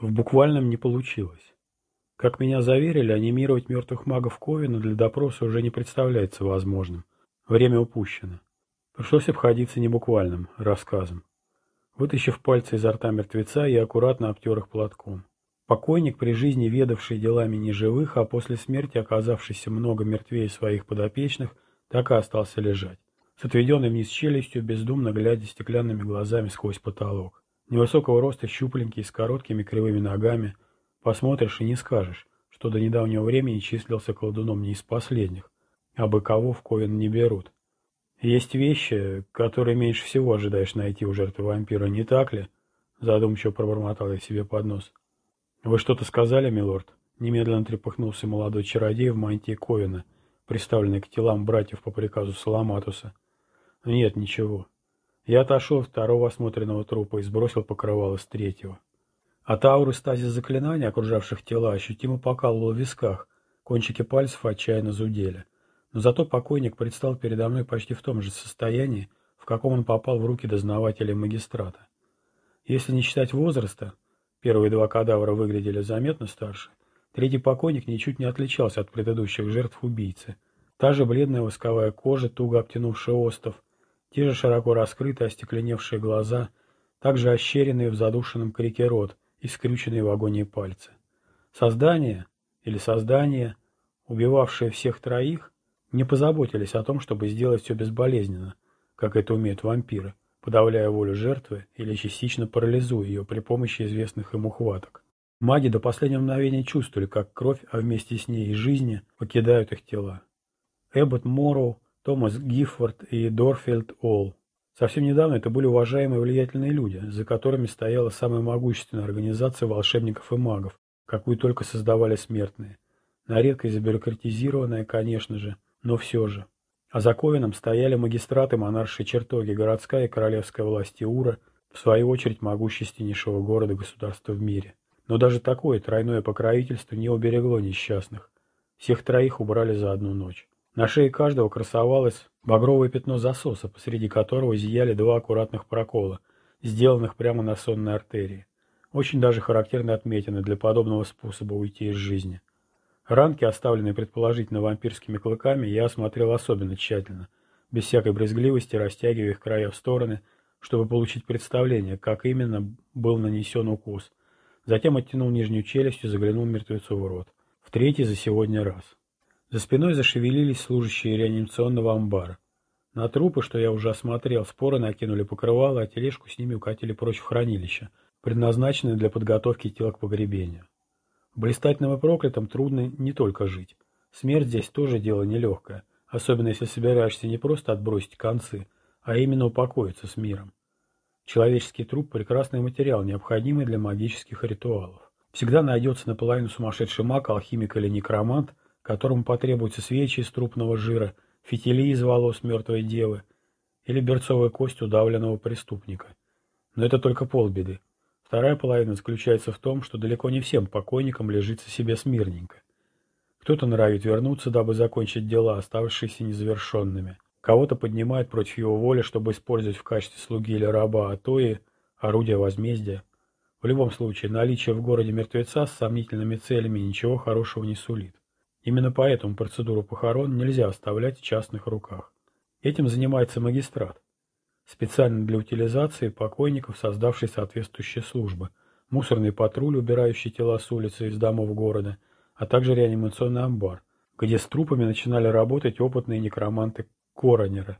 В буквальном не получилось. Как меня заверили, анимировать мертвых магов Ковина для допроса уже не представляется возможным. Время упущено. Пришлось обходиться небуквальным рассказом. Вытащив пальцы изо рта мертвеца, я аккуратно обтер их платком. Покойник, при жизни ведавший делами неживых, а после смерти оказавшийся много мертвее своих подопечных, так и остался лежать. С отведенной вниз челюстью, бездумно глядя стеклянными глазами сквозь потолок. Невысокого роста щупленький, с короткими кривыми ногами. Посмотришь и не скажешь, что до недавнего времени числился колдуном не из последних, а быковов ковен не берут. Есть вещи, которые меньше всего ожидаешь найти у жертвы вампира, не так ли? Задумчиво пробормотал я себе под нос. Вы что-то сказали, милорд? Немедленно трепыхнулся молодой чародей в мантии Ковина, приставленный к телам братьев по приказу Саламатуса. Нет, ничего. Я отошел от второго осмотренного трупа и сбросил покрывало с третьего. От ауры стазис заклинаний, окружавших тела, ощутимо покалывало в висках, кончики пальцев отчаянно зудели. Но зато покойник предстал передо мной почти в том же состоянии, в каком он попал в руки дознавателя магистрата. Если не считать возраста, первые два кадавра выглядели заметно старше, третий покойник ничуть не отличался от предыдущих жертв убийцы. Та же бледная восковая кожа, туго обтянувшая остов, те же широко раскрытые остекленевшие глаза, также ощеренные в задушенном крике рот и скрюченные в агонии пальцы. Создание, или создание, убивавшее всех троих, не позаботились о том, чтобы сделать все безболезненно, как это умеют вампиры, подавляя волю жертвы или частично парализуя ее при помощи известных им ухваток. Маги до последнего мгновения чувствовали, как кровь, а вместе с ней и жизни, покидают их тела. Эббот Морроу, Томас Гиффорд и Дорфилд Олл. Совсем недавно это были уважаемые влиятельные люди, за которыми стояла самая могущественная организация волшебников и магов, какую только создавали смертные. На редкость забюрократизированная, конечно же, но все же. А за Ковином стояли магистраты монаршей чертоги, городская и королевская власти Ура, в свою очередь могущественнейшего города-государства в мире. Но даже такое тройное покровительство не уберегло несчастных. Всех троих убрали за одну ночь. На шее каждого красовалось багровое пятно засоса, посреди которого зияли два аккуратных прокола, сделанных прямо на сонной артерии. Очень даже характерные отметины для подобного способа уйти из жизни. Ранки, оставленные предположительно вампирскими клыками, я осмотрел особенно тщательно, без всякой брезгливости, растягивая их края в стороны, чтобы получить представление, как именно был нанесен укус. Затем оттянул нижнюю челюсть и заглянул мертвецу в рот. В третий за сегодня раз. За спиной зашевелились служащие реанимационного амбара. На трупы, что я уже осмотрел, споры накинули покрывало, а тележку с ними укатили прочь в хранилище, предназначенное для подготовки тела к погребению. Блистательным и проклятым трудно не только жить. Смерть здесь тоже дело нелегкое, особенно если собираешься не просто отбросить концы, а именно упокоиться с миром. Человеческий труп – прекрасный материал, необходимый для магических ритуалов. Всегда найдется наполовину сумасшедший маг, алхимик или некромант, которому потребуются свечи из трупного жира, фитили из волос мертвой девы или берцовая кость удавленного преступника. Но это только полбеды. Вторая половина заключается в том, что далеко не всем покойникам лежится себе смирненько. Кто-то норовит вернуться, дабы закончить дела, оставшиеся незавершенными. Кого-то поднимает против его воли, чтобы использовать в качестве слуги или раба, а то и орудие возмездия. В любом случае, наличие в городе мертвеца с сомнительными целями ничего хорошего не сулит. Именно поэтому процедуру похорон нельзя оставлять в частных руках. Этим занимается магистрат специально для утилизации покойников, создавшей соответствующие службы, мусорный патруль, убирающий тела с улицы и из домов города, а также реанимационный амбар, где с трупами начинали работать опытные некроманты-коронеры.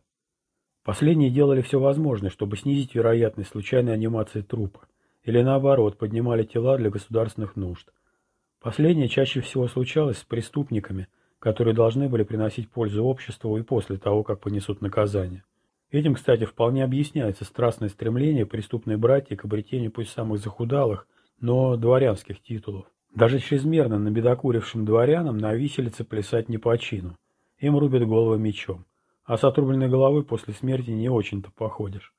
Последние делали все возможное, чтобы снизить вероятность случайной анимации трупа, или наоборот, поднимали тела для государственных нужд. Последнее чаще всего случалось с преступниками, которые должны были приносить пользу обществу и после того, как понесут наказание. Этим, кстати, вполне объясняется страстное стремление преступной братьи к обретению пусть самых захудалых, но дворянских титулов. Даже чрезмерно набедокурившим дворянам на виселице плясать не по чину. Им рубят головы мечом. А с отрубленной головы после смерти не очень-то походишь.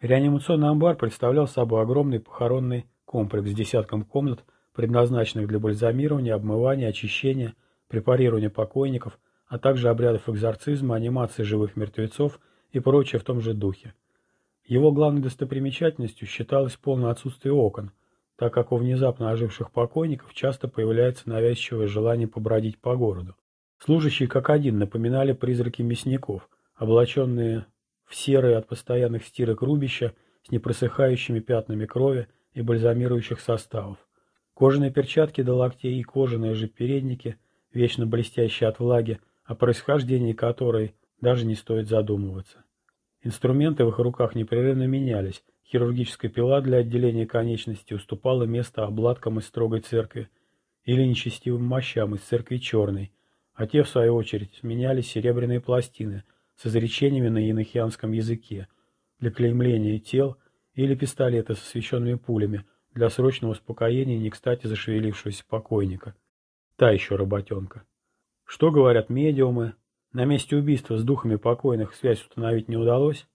Реанимационный амбар представлял собой огромный похоронный комплекс с десятком комнат, предназначенных для бальзамирования, обмывания, очищения, препарирования покойников, а также обрядов экзорцизма, анимации живых мертвецов – и прочее в том же духе. Его главной достопримечательностью считалось полное отсутствие окон, так как у внезапно оживших покойников часто появляется навязчивое желание побродить по городу. Служащие как один напоминали призраки мясников, облаченные в серые от постоянных стирок рубища с непросыхающими пятнами крови и бальзамирующих составов. Кожаные перчатки до локтей и кожаные же передники, вечно блестящие от влаги, о происхождении которой даже не стоит задумываться. Инструменты в их руках непрерывно менялись, хирургическая пила для отделения конечностей уступала место обладкам из строгой церкви или нечестивым мощам из церкви черной, а те, в свою очередь, сменяли серебряные пластины с изречениями на янохианском языке для клеймления тел или пистолеты с освещенными пулями для срочного успокоения не кстати зашевелившегося покойника. Та еще работенка. Что говорят медиумы? На месте убийства с духами покойных связь установить не удалось?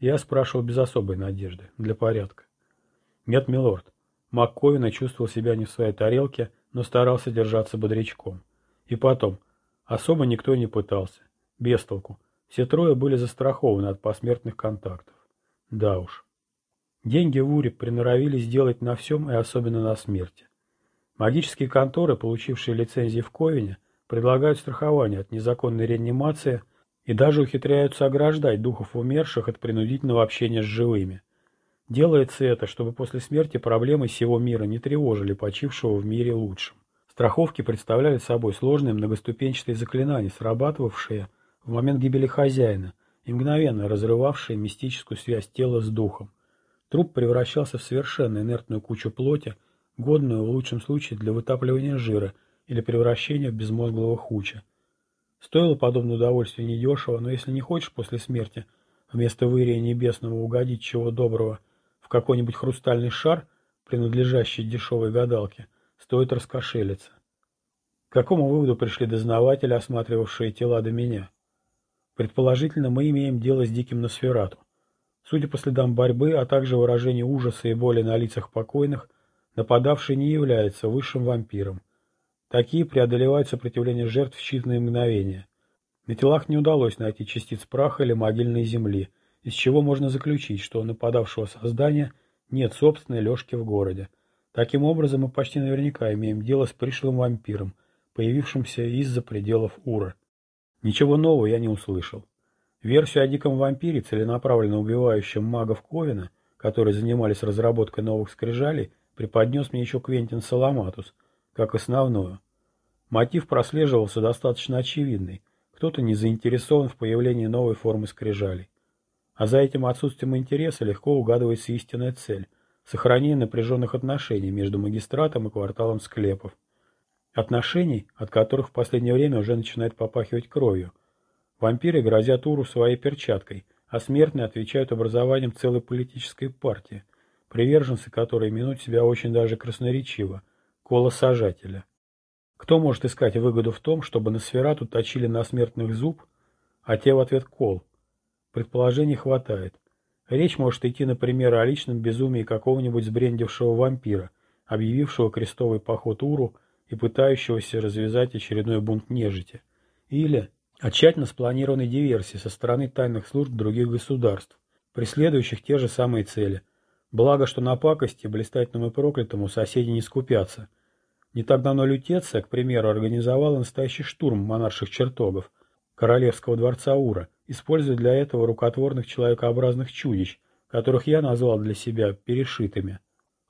Я спрашивал без особой надежды, для порядка. Нет, милорд. МакКовина чувствовал себя не в своей тарелке, но старался держаться бодрячком. И потом, особо никто не пытался. Без. Все трое были застрахованы от посмертных контактов. Да уж. Деньги в Уре приноровились сделать на всем и особенно на смерти. Магические конторы, получившие лицензии в Ковине, предлагают страхование от незаконной реанимации и даже ухитряются ограждать духов умерших от принудительного общения с живыми. Делается это, чтобы после смерти проблемы всего мира не тревожили почившего в мире лучшим. Страховки представляли собой сложные многоступенчатые заклинания, срабатывавшие в момент гибели хозяина и мгновенно разрывавшие мистическую связь тела с духом. Труп превращался в совершенно инертную кучу плоти, годную в лучшем случае для вытапливания жира или превращения в безмозглого хуча. Стоило подобное удовольствие недешево, но если не хочешь после смерти вместо вырия небесного угодить чего доброго в какой-нибудь хрустальный шар, принадлежащий дешевой гадалке, стоит раскошелиться. К какому выводу пришли дознаватели, осматривавшие тела до меня? Предположительно, мы имеем дело с диким Носферату. Судя по следам борьбы, а также выражению ужаса и боли на лицах покойных, нападавший не является высшим вампиром. Такие преодолевают сопротивление жертв в считанные мгновения. На телах не удалось найти частиц праха или могильной земли, из чего можно заключить, что у нападавшего создания нет собственной лёжки в городе. Таким образом, мы почти наверняка имеем дело с пришлым вампиром, появившимся из-за пределов Ура. Ничего нового я не услышал. Версию о диком вампире, целенаправленно убивающем магов Ковина, которые занимались разработкой новых скрижалей, преподнес мне еще Квентин Саламатус, как основную. Мотив прослеживался достаточно очевидный. Кто-то не заинтересован в появлении новой формы скрижалей. А за этим отсутствием интереса легко угадывается истинная цель – сохранение напряженных отношений между магистратом и кварталом склепов. Отношений, от которых в последнее время уже начинает попахивать кровью. Вампиры грозят Уру своей перчаткой, а смертные отвечают образованием целой политической партии, приверженцы которой именуют себя очень даже красноречиво – колосажателя. Кто может искать выгоду в том, чтобы на сферату точили на смертных зуб, а те в ответ кол? Предположений хватает. Речь может идти, например, о личном безумии какого-нибудь сбрендившего вампира, объявившего крестовый поход Уру – и пытающегося развязать очередной бунт нежити, или о тщательно спланированной диверсии со стороны тайных служб других государств, преследующих те же самые цели. Благо, что на пакости, блистательному и проклятому, соседи не скупятся. Не так давно Лютеция, к примеру, организовала настоящий штурм монарших чертогов, королевского дворца Ура, используя для этого рукотворных человекообразных чудищ, которых я назвал для себя перешитыми.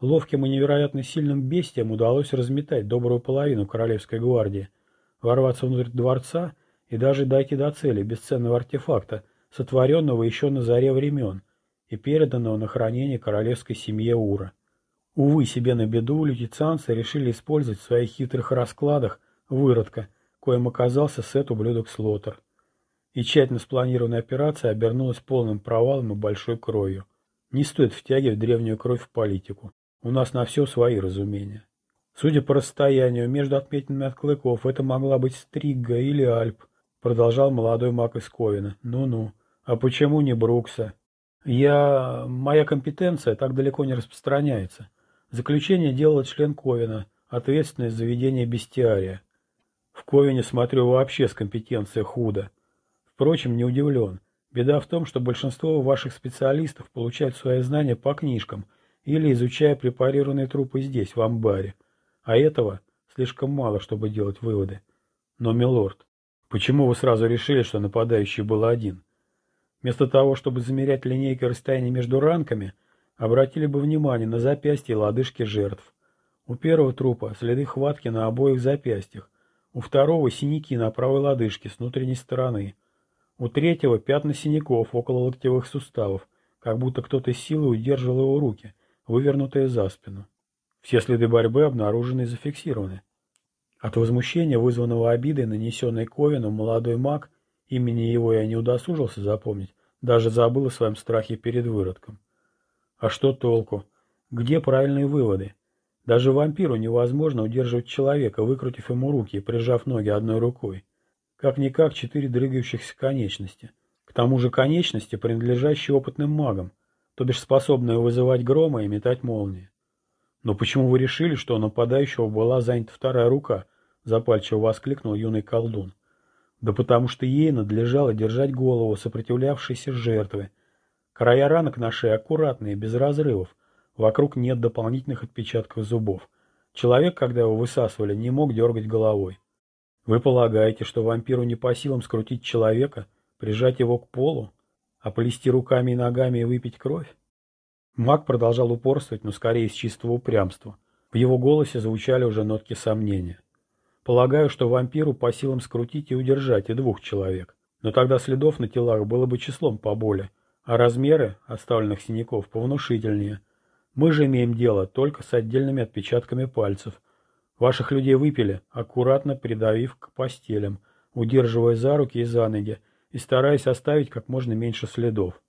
Ловким и невероятно сильным бестиям удалось разметать добрую половину королевской гвардии, ворваться внутрь дворца и даже дойти до цели бесценного артефакта, сотворенного еще на заре времен и переданного на хранение королевской семье Ура. Увы, себе на беду лютицианцы решили использовать в своих хитрых раскладах выродка, коим оказался сет ублюдок Слотер. И тщательно спланированная операция обернулась полным провалом и большой кровью. Не стоит втягивать древнюю кровь в политику. У нас на все свои разумения. Судя по расстоянию между отметинами от клыков, это могла быть Стригга или Альп, продолжал молодой маг из Ковина. Ну-ну. А почему не Брукса? Я... Моя компетенция так далеко не распространяется. Заключение делал член Ковина, ответственность за ведение бестиария. В Ковине, смотрю, вообще с компетенцией худо. Впрочем, не удивлен. Беда в том, что большинство ваших специалистов получают свои знания по книжкам – или изучая препарированные трупы здесь, в амбаре. А этого слишком мало, чтобы делать выводы. Но, милорд, почему вы сразу решили, что нападающий был один? Вместо того, чтобы замерять линейкой расстояние между ранками, обратили бы внимание на запястья и лодыжки жертв. У первого трупа следы хватки на обоих запястьях, у второго синяки на правой лодыжке с внутренней стороны, у третьего пятна синяков около локтевых суставов, как будто кто-то силой удерживал его руки, вывернутые за спину. Все следы борьбы обнаружены и зафиксированы. От возмущения, вызванного обидой, нанесенной Ковину, молодой маг, имени его я не удосужился запомнить, даже забыл о своем страхе перед выродком. А что толку? Где правильные выводы? Даже вампиру невозможно удерживать человека, выкрутив ему руки и прижав ноги одной рукой. Как-никак четыре дрыгающихся конечности. К тому же конечности, принадлежащие опытным магам, то бишь способные вызывать громы и метать молнии. Но почему вы решили, что у нападающего была занята вторая рука? Запальчиво воскликнул юный колдун. Да потому что ей надлежало держать голову сопротивлявшейся жертвы. Края ранок на шее аккуратные, без разрывов. Вокруг нет дополнительных отпечатков зубов. Человек, когда его высасывали, не мог дергать головой. Вы полагаете, что вампиру не по силам скрутить человека, прижать его к полу, полисти руками и ногами и выпить кровь? Маг продолжал упорствовать, но скорее из чистого упрямства. В его голосе звучали уже нотки сомнения. Полагаю, что вампиру по силам скрутить и удержать и двух человек. Но тогда следов на телах было бы числом поболее, а размеры оставленных синяков повнушительнее. Мы же имеем дело только с отдельными отпечатками пальцев. Ваших людей выпили, аккуратно придавив к постелям, удерживая за руки и за ноги, и стараясь оставить как можно меньше следов.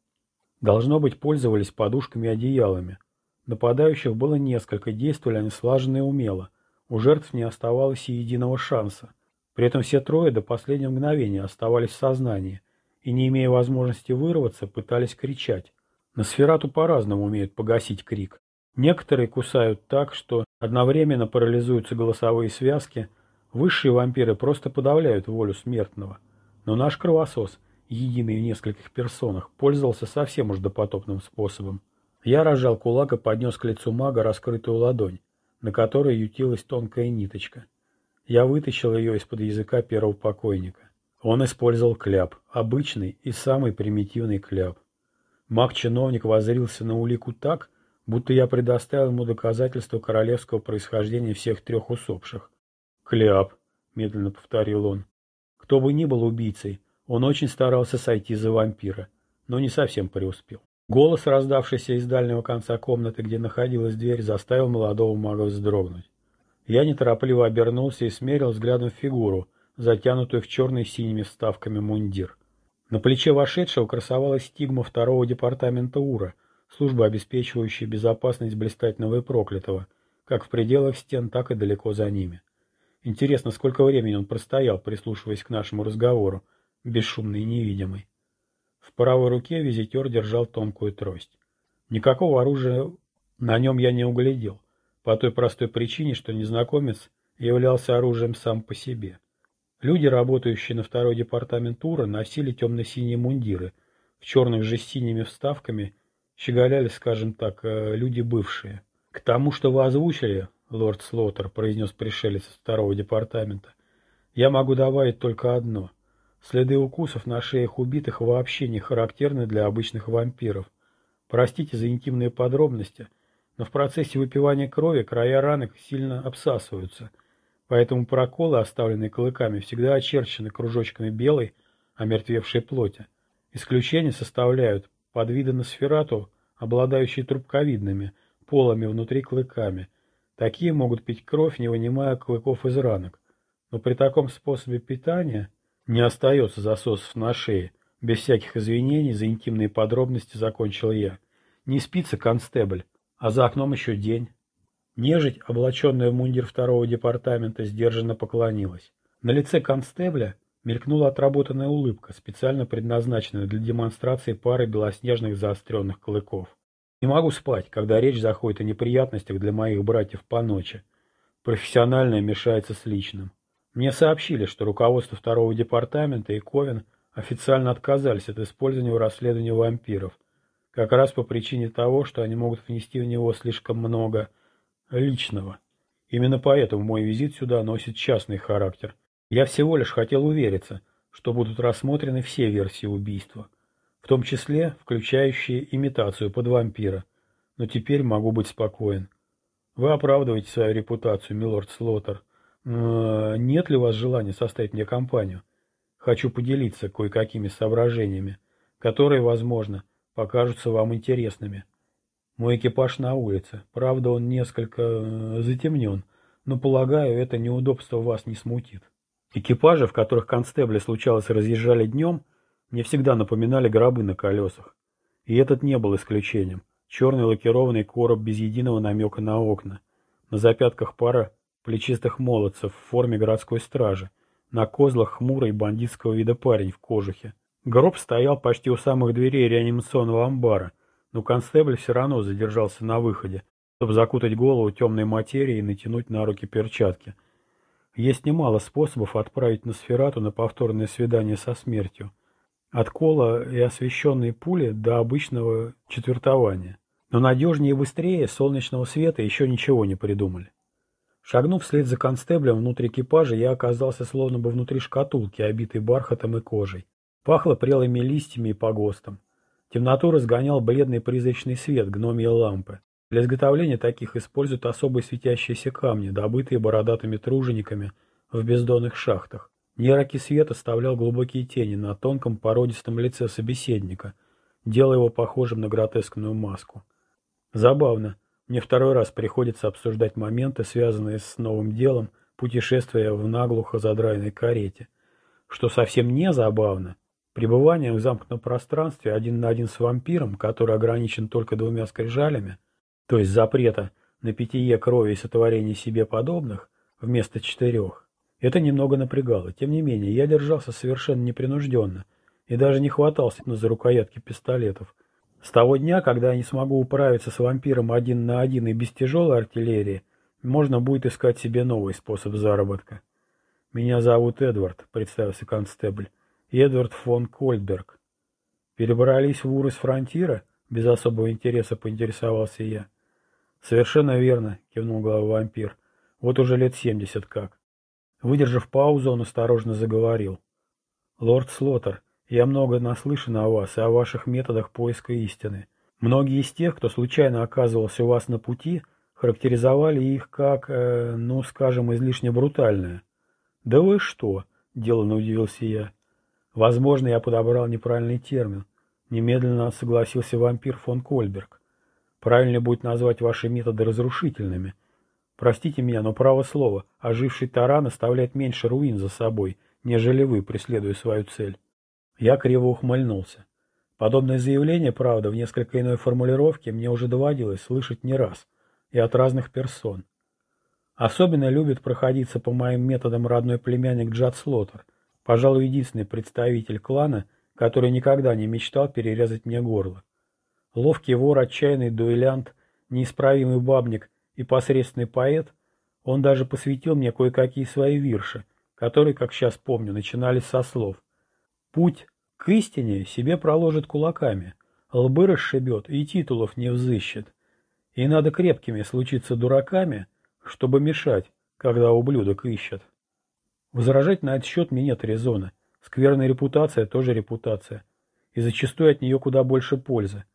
Должно быть, пользовались подушками и одеялами. Нападающих было несколько, действовали они слаженно и умело – у жертв не оставалось и единого шанса. При этом все трое до последнего мгновения оставались в сознании и, не имея возможности вырваться, пытались кричать. На сферату по-разному умеют погасить крик. Некоторые кусают так, что одновременно парализуются голосовые связки, высшие вампиры просто подавляют волю смертного. Но наш кровосос, единый в нескольких персонах, пользовался совсем уж допотопным способом. Я разжал кулак и поднес к лицу мага раскрытую ладонь на которой ютилась тонкая ниточка. Я вытащил ее из-под языка первого покойника. Он использовал кляп, обычный и самый примитивный кляп. Маг-чиновник воззрился на улику так, будто я предоставил ему доказательство королевского происхождения всех трех усопших. «Кляп», — медленно повторил он. Кто бы ни был убийцей, он очень старался сойти за вампира, но не совсем преуспел. Голос, раздавшийся из дальнего конца комнаты, где находилась дверь, заставил молодого мага вздрогнуть. Я неторопливо обернулся и смерил взглядом фигуру, затянутую в черный синими вставками мундир. На плече вошедшего красовалась стигма второго департамента УРА, служба, обеспечивающая безопасность блистательного и проклятого, как в пределах стен, так и далеко за ними. Интересно, сколько времени он простоял, прислушиваясь к нашему разговору, бесшумный и невидимый. В правой руке визитер держал тонкую трость. Никакого оружия на нем я не углядел, по той простой причине, что незнакомец являлся оружием сам по себе. Люди, работающие на второй департамент Тура, носили темно-синие мундиры, в черных же синими вставками щеголяли, скажем так, э, люди бывшие. К тому, что вы озвучили, лорд Слоттер, произнес пришелец из второго департамента, я могу добавить только одно — Следы укусов на шеях убитых вообще не характерны для обычных вампиров. Простите за интимные подробности, но в процессе выпивания крови края ранок сильно обсасываются, поэтому проколы, оставленные клыками, всегда очерчены кружочками белой, омертвевшей плоти. Исключение составляют подвиды на сферату, обладающие трубковидными, полами внутри клыками. Такие могут пить кровь, не вынимая клыков из ранок. Но при таком способе питания не остается засосов на шее. Без всяких извинений за интимные подробности закончил я. Не спится констебль, а за окном еще день. Нежить, облаченная в мундир второго департамента, сдержанно поклонилась. На лице констебля мелькнула отработанная улыбка, специально предназначенная для демонстрации пары белоснежных заостренных клыков. Не могу спать, когда речь заходит о неприятностях для моих братьев по ночи. Профессиональное мешается с личным. Мне сообщили, что руководство второго департамента и Ковен официально отказались от использования в расследовании вампиров. как раз по причине того, что они могут внести в него слишком много личного. Именно поэтому мой визит сюда носит частный характер. Я всего лишь хотел увериться, что будут рассмотрены все версии убийства, в том числе включающие имитацию под вампира. Но теперь могу быть спокоен. Вы оправдываете свою репутацию, милорд Слоттер. Э, нет ли у вас желания составить мне компанию? Хочу поделиться кое-какими соображениями, которые, возможно, покажутся вам интересными. Мой экипаж на улице. Правда, он несколько э, затемнен, но, полагаю, это неудобство вас не смутит. Экипажи, в которых констебли случалось разъезжали днем, мне всегда напоминали гробы на колесах. И этот не был исключением. Черный лакированный короб без единого намека на окна. На запятках пара плечистых молодцев в форме городской стражи. На козлах хмурый бандитского вида парень в кожухе. Гроб стоял почти у самых дверей реанимационного амбара, но констебль все равно задержался на выходе, чтобы закутать голову темной материей и натянуть на руки перчатки. Есть немало способов отправить на сферату на повторное свидание со смертью. От кола и освещенной пули до обычного четвертования. Но надежнее и быстрее солнечного света еще ничего не придумали. Шагнув вслед за констеблем внутрь экипажа, я оказался словно бы внутри шкатулки, обитой бархатом и кожей. Пахло прелыми листьями и погостом. Темноту разгонял бледный призрачный свет гномьей лампы. Для изготовления таких используют особые светящиеся камни, добытые бородатыми тружениками в бездонных шахтах. Неяркий свет оставлял глубокие тени на тонком породистом лице собеседника, делая его похожим на гротескную маску. Забавно, мне второй раз приходится обсуждать моменты, связанные с новым делом путешествия в наглухо задраенной карете. Что совсем не забавно, пребывание в замкнутом пространстве один на один с вампиром, который ограничен только двумя скрижалями, то есть запрета на питье крови и сотворение себе подобных вместо четырех. Это немного напрягало. Тем не менее, я держался совершенно непринужденно и даже не хватался за рукоятки пистолетов. С того дня, когда я не смогу управиться с вампиром один на один и без тяжелой артиллерии, можно будет искать себе новый способ заработка. «Меня зовут Эдвард», — представился констебль. «Эдвард фон Кольберг». «Перебрались в Ур из фронтира?» — без особого интереса поинтересовался я. «Совершенно верно», — кивнул глава вампир. «Вот уже лет семьдесят как». Выдержав паузу, он осторожно заговорил. «Лорд Слоттер, я много наслышан о вас и о ваших методах поиска истины. Многие из тех, кто случайно оказывался у вас на пути, характеризовали их как, э, ну, скажем, излишне брутальные». «Да вы что?» — деланно удивился я. «Возможно, я подобрал неправильный термин». Немедленно согласился вампир фон Кольберг. Правильнее будет назвать ваши методы разрушительными. Простите меня, но право слово, оживший таран оставляет меньше руин за собой, нежели вы, преследуя свою цель. Я криво ухмыльнулся. Подобное заявление, правда, в несколько иной формулировке мне уже доводилось слышать не раз, и от разных персон. Особенно любит проходиться по моим методам родной племянник Джад Слоттер, пожалуй, единственный представитель клана, который никогда не мечтал перерезать мне горло. Ловкий вор, отчаянный дуэлянт, неисправимый бабник и посредственный поэт, он даже посвятил мне кое-какие свои вирши, которые, как сейчас помню, начинались со слов «Путь к истине себе проложит кулаками, лбы расшибет и титулов не взыщет. И надо крепкими случиться дураками, чтобы мешать, когда ублюдок ищет». Возражать на этот счет мне нет резона. Скверная репутация тоже репутация. И зачастую от нее куда больше пользы.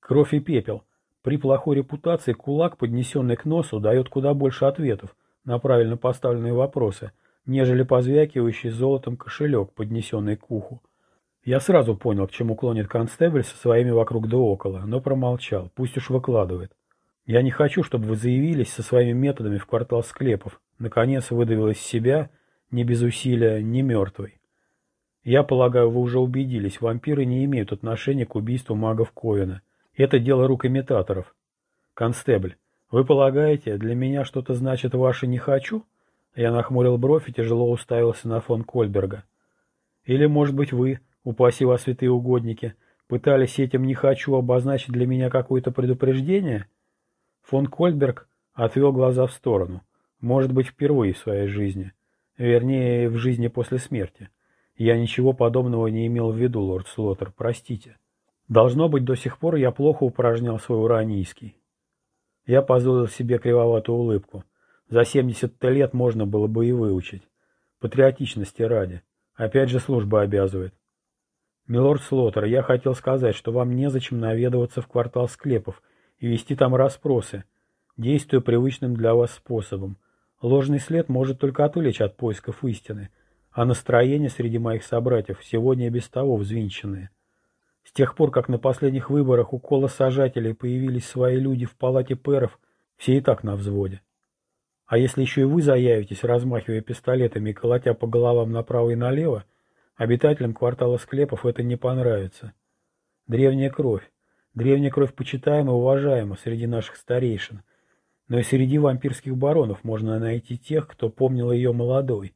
Кровь и пепел. При плохой репутации кулак, поднесенный к носу, дает куда больше ответов на правильно поставленные вопросы, нежели позвякивающий золотом кошелек, поднесенный к уху. Я сразу понял, к чему клонит констебль со своими вокруг да около, но промолчал, пусть уж выкладывает. Я не хочу, чтобы вы заявились со своими методами в квартал склепов. Наконец выдавил из себя, не без усилия, не мертвый. Я полагаю, вы уже убедились, вампиры не имеют отношения к убийству магов Ковина. Это дело рук имитаторов. Констебль, вы полагаете, для меня что-то значит ваше «не хочу»? Я нахмурил бровь и тяжело уставился на фон Кольберга. Или, может быть, вы, упаси вас святые угодники, пытались этим «не хочу» обозначить для меня какое-то предупреждение? Фон Кольберг отвел глаза в сторону. Может быть, впервые в своей жизни. Вернее, в жизни после смерти. Я ничего подобного не имел в виду, лорд Слоттер, простите. Должно быть, до сих пор я плохо упражнял свой уранийский. Я позволил себе кривоватую улыбку. За 70 лет можно было бы и выучить. Патриотичности ради. Опять же служба обязывает. Милорд Слоттер, я хотел сказать, что вам незачем наведываться в квартал склепов и вести там расспросы, действуя привычным для вас способом. Ложный след может только отвлечь от поисков истины, а настроение среди моих собратьев сегодня без того взвинченные. С тех пор, как на последних выборах у колосажателей появились свои люди в палате пэров, все и так на взводе. А если еще и вы заявитесь, размахивая пистолетами и колотя по головам направо и налево, обитателям квартала склепов это не понравится. Древняя кровь. Древняя кровь почитаема и уважаема среди наших старейшин. Но и среди вампирских баронов можно найти тех, кто помнил ее молодой.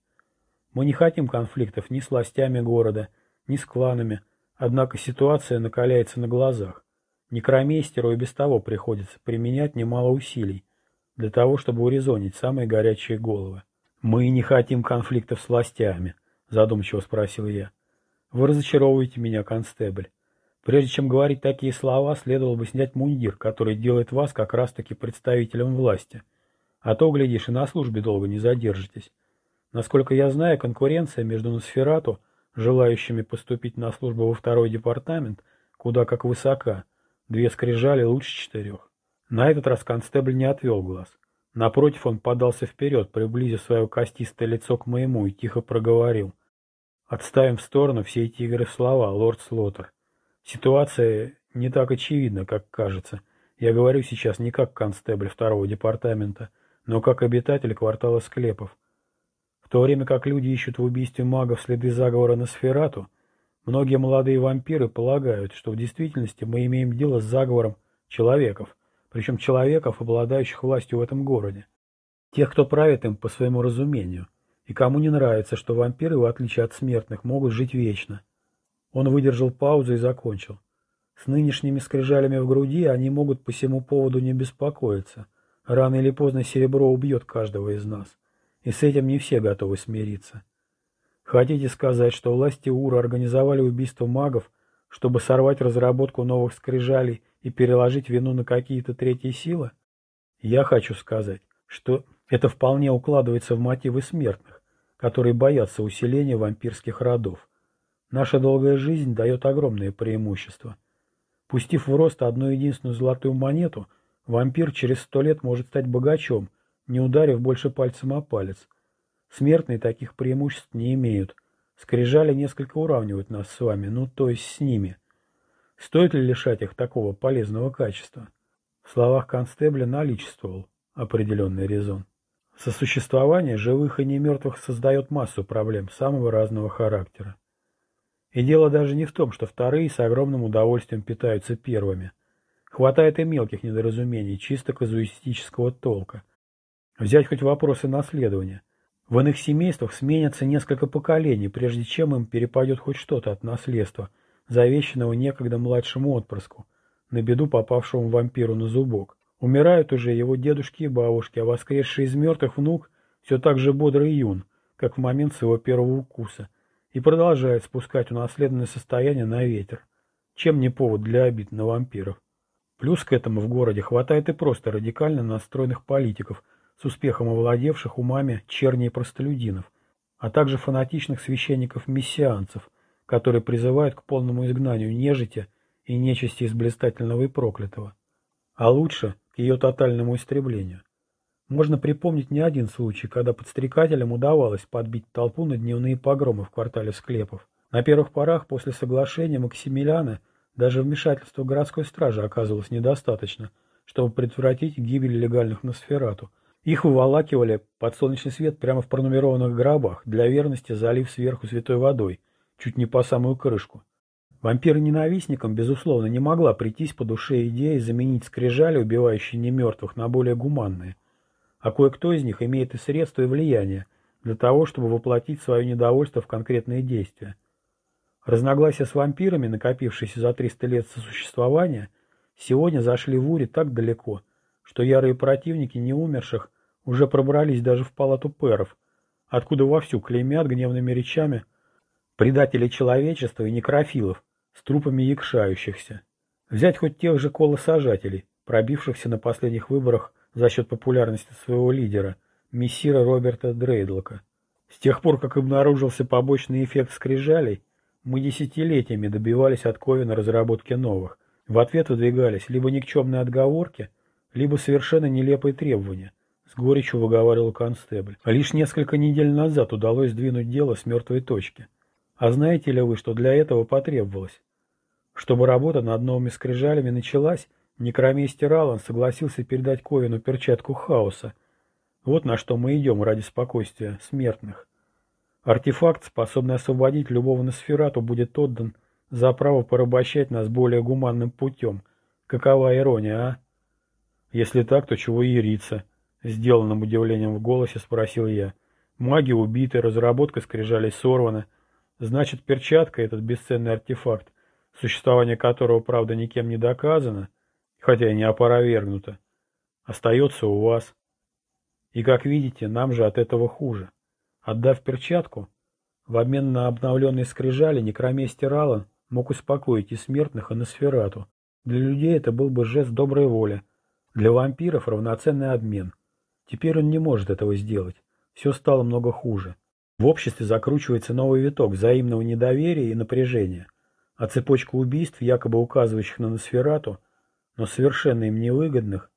Мы не хотим конфликтов ни с властями города, ни с кланами, Однако ситуация накаляется на глазах. Некромейстеру и без того приходится применять немало усилий для того, чтобы урезонить самые горячие головы. «Мы не хотим конфликтов с властями», — задумчиво спросил я. «Вы разочаровываете меня, констебль. Прежде чем говорить такие слова, следовало бы снять мундир, который делает вас как раз-таки представителем власти. А то, глядишь, и на службе долго не задержитесь. Насколько я знаю, конкуренция между Носферату желающими поступить на службу во второй департамент, куда как высока, две скрижали лучше четырех. На этот раз констебль не отвел глаз. Напротив, он подался вперед, приблизив свое костистое лицо к моему и тихо проговорил. Отставим в сторону все эти игры в слова, лорд Слоттер. Ситуация не так очевидна, как кажется. Я говорю сейчас не как констебль второго департамента, но как обитатель квартала склепов. В то время как люди ищут в убийстве магов следы заговора на Сферату, многие молодые вампиры полагают, что в действительности мы имеем дело с заговором человеков, причем человеков, обладающих властью в этом городе. Тех, кто правит им по своему разумению, и кому не нравится, что вампиры, в отличие от смертных, могут жить вечно. Он выдержал паузу и закончил. С нынешними скрижалями в груди они могут по всему поводу не беспокоиться. Рано или поздно серебро убьет каждого из нас и с этим не все готовы смириться. Хотите сказать, что власти Ура организовали убийство магов, чтобы сорвать разработку новых скрижалей и переложить вину на какие-то третьи силы? Я хочу сказать, что это вполне укладывается в мотивы смертных, которые боятся усиления вампирских родов. Наша долгая жизнь дает огромные преимущества. Пустив в рост одну единственную золотую монету, вампир через сто лет может стать богачом не ударив больше пальцем о палец. Смертные таких преимуществ не имеют. Скрижали несколько уравнивают нас с вами, ну то есть с ними. Стоит ли лишать их такого полезного качества? В словах констебля наличествовал определенный резон. Сосуществование живых и немертвых создает массу проблем самого разного характера. И дело даже не в том, что вторые с огромным удовольствием питаются первыми. Хватает и мелких недоразумений, чисто казуистического толка – Взять хоть вопросы наследования. В иных семействах сменятся несколько поколений, прежде чем им перепадет хоть что-то от наследства, завещанного некогда младшему отпрыску, на беду попавшему вампиру на зубок. Умирают уже его дедушки и бабушки, а воскресший из мертвых внук все так же бодрый юн, как в момент своего первого укуса, и продолжает спускать унаследованное состояние на ветер. Чем не повод для обид на вампиров? Плюс к этому в городе хватает и просто радикально настроенных политиков – с успехом овладевших умами черней простолюдинов, а также фанатичных священников-мессианцев, которые призывают к полному изгнанию нежити и нечисти из блистательного и проклятого, а лучше к ее тотальному истреблению. Можно припомнить не один случай, когда подстрекателям удавалось подбить толпу на дневные погромы в квартале склепов. На первых порах после соглашения Максимилиана даже вмешательства городской стражи оказывалось недостаточно, чтобы предотвратить гибель легальных Носферату – их выволакивали под солнечный свет прямо в пронумерованных гробах, для верности залив сверху святой водой, чуть не по самую крышку. Вампир-ненавистникам, безусловно, не могла прийтись по душе идея заменить скрижали, убивающие немертвых, на более гуманные. А кое-кто из них имеет и средства, и влияние для того, чтобы воплотить свое недовольство в конкретные действия. Разногласия с вампирами, накопившиеся за 300 лет сосуществования, сегодня зашли в Уре так далеко, что ярые противники неумерших уже пробрались даже в палату пэров, откуда вовсю клеймят гневными речами предателей человечества и некрофилов, с трупами якшающихся. Взять хоть тех же колосажателей, пробившихся на последних выборах за счет популярности своего лидера, мессира Роберта Дрейдлока. С тех пор, как обнаружился побочный эффект скрижалей, мы десятилетиями добивались от Ковина разработки новых. В ответ выдвигались либо никчемные отговорки, либо совершенно нелепые требования, горечью выговаривал констебль. Лишь несколько недель назад удалось сдвинуть дело с мертвой точки. А знаете ли вы, что для этого потребовалось? Чтобы работа над новыми скрижалями началась, некромейстер Аллан согласился передать Ковину перчатку хаоса. Вот на что мы идем ради спокойствия смертных. Артефакт, способный освободить любого Носферату, будет отдан за право порабощать нас более гуманным путем. Какова ирония, а? Если так, то чего яриться? Сделанным удивлением в голосе спросил я. Маги убиты, разработка скрижалей сорвана. Значит, перчатка, этот бесценный артефакт, существование которого, правда, никем не доказано, хотя и не опровергнуто, остается у вас. И, как видите, нам же от этого хуже. Отдав перчатку, в обмен на обновленные скрижали, некромейстер Аллан мог успокоить и смертных, и Носферату. Для людей это был бы жест доброй воли. Для вампиров равноценный обмен. Теперь он не может этого сделать. Все стало много хуже. В обществе закручивается новый виток взаимного недоверия и напряжения. А цепочка убийств, якобы указывающих на Носферату, но совершенно им невыгодных,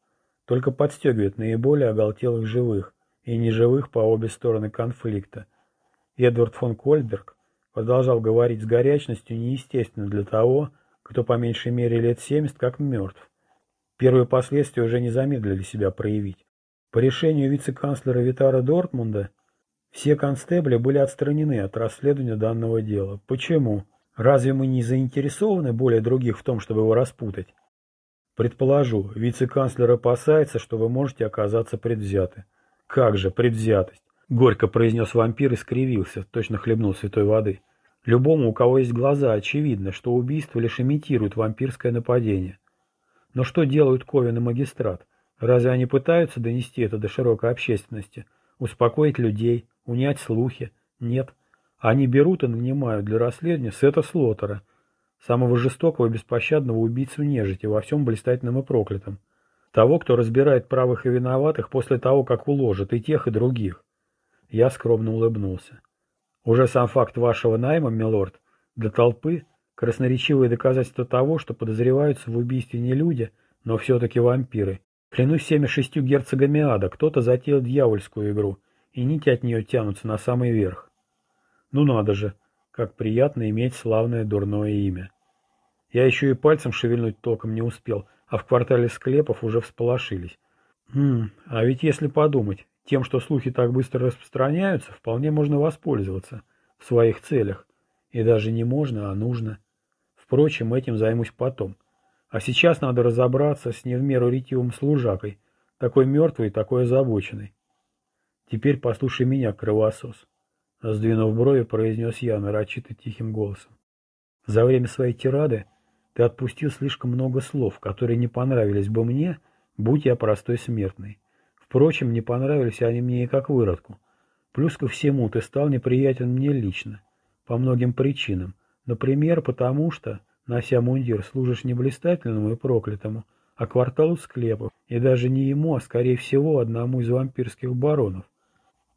только подстегивает наиболее оголтелых живых и неживых по обе стороны конфликта. Эдвард фон Кольберг продолжал говорить с горячностью неестественно для того, кто по меньшей мере лет 70 как мертв. Первые последствия уже не замедлили себя проявить. По решению вице-канцлера Витара Дортмунда все констебли были отстранены от расследования данного дела. Почему? Разве мы не заинтересованы более других в том, чтобы его распутать? Предположу, вице-канцлер опасается, что вы можете оказаться предвзяты. Как же предвзятость? Горько произнес вампир и скривился, точно хлебнул святой воды. Любому, у кого есть глаза, очевидно, что убийство лишь имитирует вампирское нападение. Но что делают Ковен и магистрат? Разве они пытаются донести это до широкой общественности? Успокоить людей? Унять слухи? Нет. Они берут и нанимают для расследования Сета Слотера, самого жестокого и беспощадного убийцу нежити во всем блистательном и проклятом. Того, кто разбирает правых и виноватых после того, как уложит и тех, и других. Я скромно улыбнулся. Уже сам факт вашего найма, милорд, для толпы – красноречивое доказательство того, что подозреваются в убийстве не люди, но все-таки вампиры. Клянусь всеми шестью герцогами ада, кто-то затеял дьявольскую игру, и нити от нее тянутся на самый верх. Ну надо же, как приятно иметь славное дурное имя. Я еще и пальцем шевельнуть толком не успел, а в квартале склепов уже всполошились. Хм, а ведь если подумать, тем, что слухи так быстро распространяются, вполне можно воспользоваться в своих целях. И даже не можно, а нужно. Впрочем, этим займусь потом. А сейчас надо разобраться с не в меру ретивым служакой, такой мертвый такой озабоченный. Теперь послушай меня, кровосос. Сдвинув брови, произнес я нарочито тихим голосом. За время своей тирады ты отпустил слишком много слов, которые не понравились бы мне, будь я простой смертный. Впрочем, не понравились они мне и как выродку. Плюс ко всему, ты стал неприятен мне лично, по многим причинам. Например, потому что, нося мундир, служишь не блистательному и проклятому, а кварталу склепов, и даже не ему, а скорее всего одному из вампирских баронов.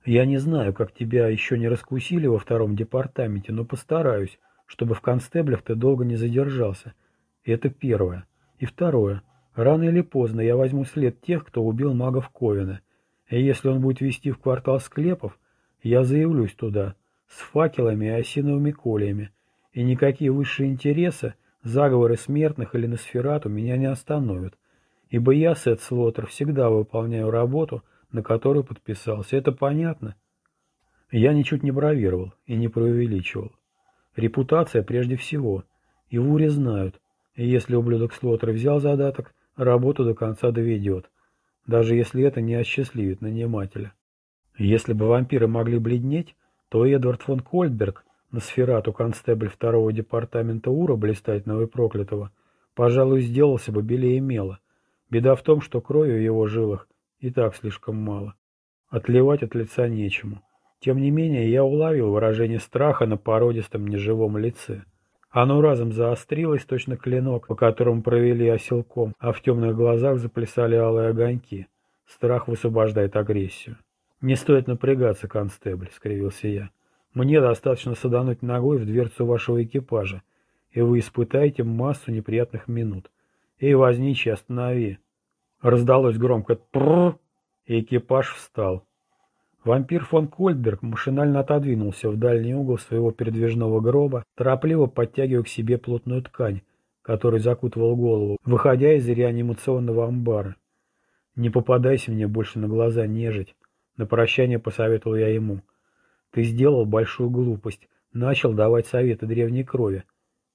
Я не знаю, как тебя еще не раскусили во втором департаменте, но постараюсь, чтобы в констеблях ты долго не задержался. Это первое. И второе. Рано или поздно я возьму след тех, кто убил магов Ковина. И если он будет вести в квартал склепов, я заявлюсь туда, с факелами и осиновыми колиями. И никакие высшие интересы, заговоры смертных или Носферату меня не остановят. Ибо я, Сет Слотер, всегда выполняю работу, на которую подписался. Это понятно? Я ничуть не бравировал и не преувеличивал. Репутация прежде всего. И в Уре знают. И если ублюдок Слотер взял задаток, работу до конца доведет. Даже если это не осчастливит нанимателя. Если бы вампиры могли бледнеть, то Эдвард фон Кольдберг, на сферату констебль второго департамента Ура, блистательного и проклятого, пожалуй, сделался бы белее мела. Беда в том, что крови в его жилах и так слишком мало. Отливать от лица нечему. Тем не менее, я уловил выражение страха на породистом неживом лице. Оно разом заострилось, точно клинок, по которому провели оселком, а в темных глазах заплясали алые огоньки. Страх высвобождает агрессию. «Не стоит напрягаться, констебль», — скривился я. «Мне достаточно садануть ногой в дверцу вашего экипажа, и вы испытаете массу неприятных минут. Эй, возничий, останови!» Раздалось громко «Прррр!» и экипаж встал. Вампир фон Кольдберг машинально отодвинулся в дальний угол своего передвижного гроба, торопливо подтягивая к себе плотную ткань, которой закутывал голову, выходя из реанимационного амбара. «Не попадайся мне больше на глаза, нежить!» На прощание посоветовал я ему. «Ты сделал большую глупость, начал давать советы древней крови,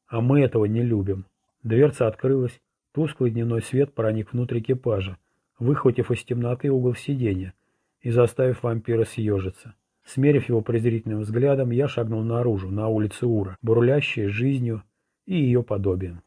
а мы этого не любим». Дверца открылась, тусклый дневной свет проник внутрь экипажа, выхватив из темноты угол сиденья и заставив вампира съежиться. Смерив его презрительным взглядом, я шагнул наружу, на улицу Ура, бурлящей жизнью и ее подобием.